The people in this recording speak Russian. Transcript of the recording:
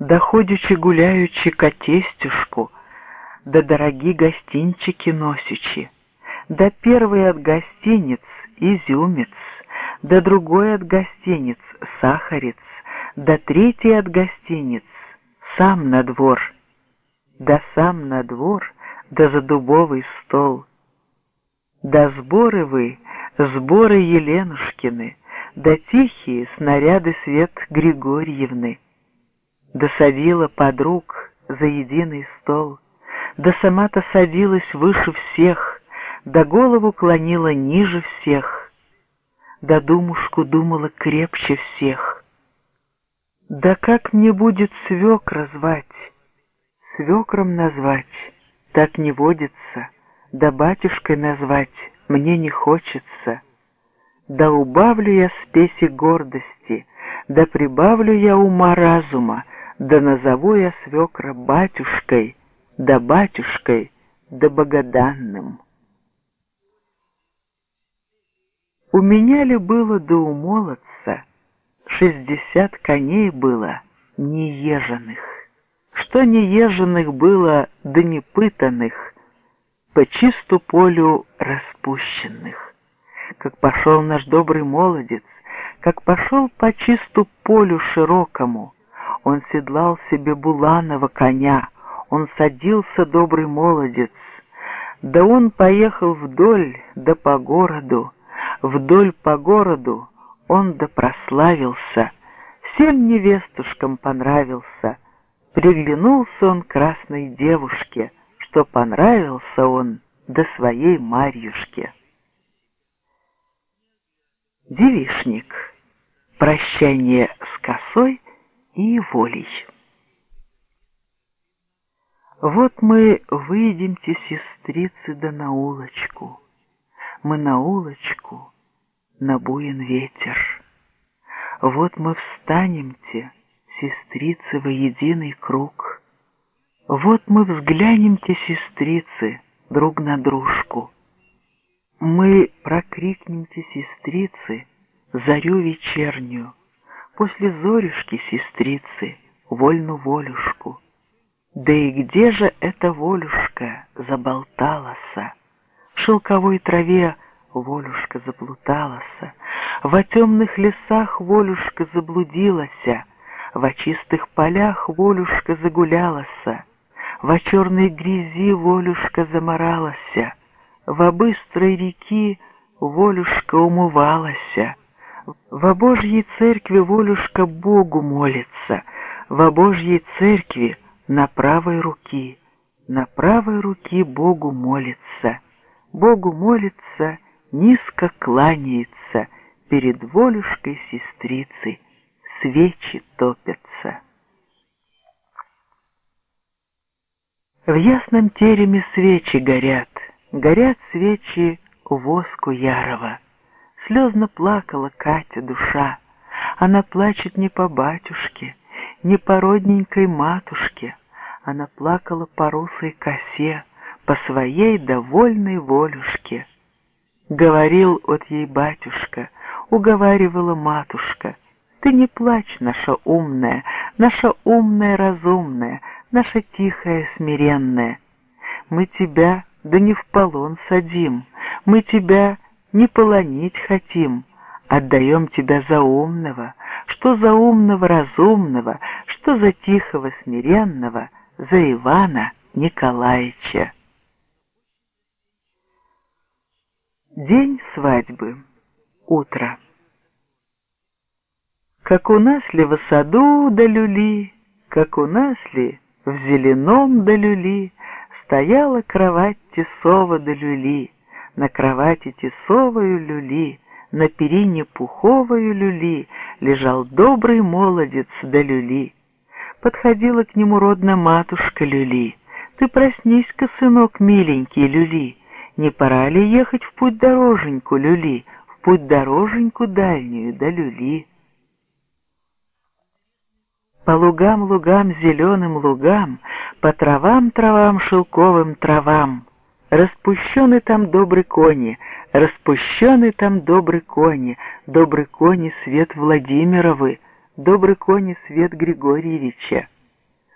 доходячи гуляючи котестюшку, да дороги гостинчики носячи, да первый от гостиниц изюмец, да другой от гостиниц сахарец, да третий от гостиниц сам на двор, да сам на двор, да за дубовый стол. Да сборы вы, сборы Еленушкины, да тихие снаряды свет Григорьевны, да садила подруг за единый стол, да сама-то садилась выше всех, да голову клонила ниже всех, да думушку думала крепче всех. Да как мне будет свекра звать, свекром назвать, так не водится, да батюшкой назвать мне не хочется. Да убавлю я спеси гордости, да прибавлю я ума разума, да назову я свекра батюшкой, да батюшкой, да богоданным. У меня ли было до умолодца, шестьдесят коней было нееженных, что нееженных было да непытанных, по чисту полю распущенных. Как пошел наш добрый молодец, как пошел по чисту полю широкому, он седлал себе буланого коня, он садился, добрый молодец, да он поехал вдоль, да по городу, вдоль по городу он да прославился, всем невестушкам понравился, приглянулся он красной девушке, что понравился он до своей Марьюшке. Девишник. Прощание с косой и волей. Вот мы выйдемте, сестрицы, да на улочку. Мы на улочку, на буен ветер. Вот мы встанемте, сестрицы, во единый круг. Вот мы взглянемте, сестрицы, друг на дружку. Мы прокрикнемте, сестрицы, зарю вечернюю, После зорюшки, сестрицы, вольну волюшку. Да и где же эта волюшка заболталася? В шелковой траве волюшка заплуталася, Во темных лесах волюшка заблудилася, Во чистых полях волюшка загулялася, Во черной грязи волюшка заморалася, Во быстрой реки волюшка умывалася, Во Божьей церкви волюшка Богу молится, Во Божьей церкви на правой руки, На правой руки Богу молится, Богу молится, низко кланяется, Перед волюшкой сестрицы свечи топятся. В ясном тереме свечи горят, Горят свечи воску ярого. Слезно плакала Катя душа. Она плачет не по батюшке, не по родненькой матушке. Она плакала по русой косе, по своей довольной волюшке. Говорил от ей батюшка, уговаривала матушка, «Ты не плачь, наша умная, наша умная разумная, наша тихая смиренная. Мы тебя да не в полон садим, мы тебя не полонить хотим, отдаем тебя за умного, что за умного разумного, что за тихого смиренного, за Ивана Николаевича. День свадьбы. Утро. Как у нас ли в саду да люли, как у нас ли в зеленом да люли, Стояла кровать тесова да люли, На кровати тесовою люли, На перине пуховою люли Лежал добрый молодец да люли. Подходила к нему родная матушка люли. Ты проснись-ка, сынок миленький люли, Не пора ли ехать в путь дороженьку люли, В путь дороженьку дальнюю да люли. По лугам, лугам, зеленым лугам, По травам, травам, шелковым травам, Распущены там добрые кони, Распущены там добрые кони, Добрые кони свет Владимировы, Добрый кони свет Григорьевича.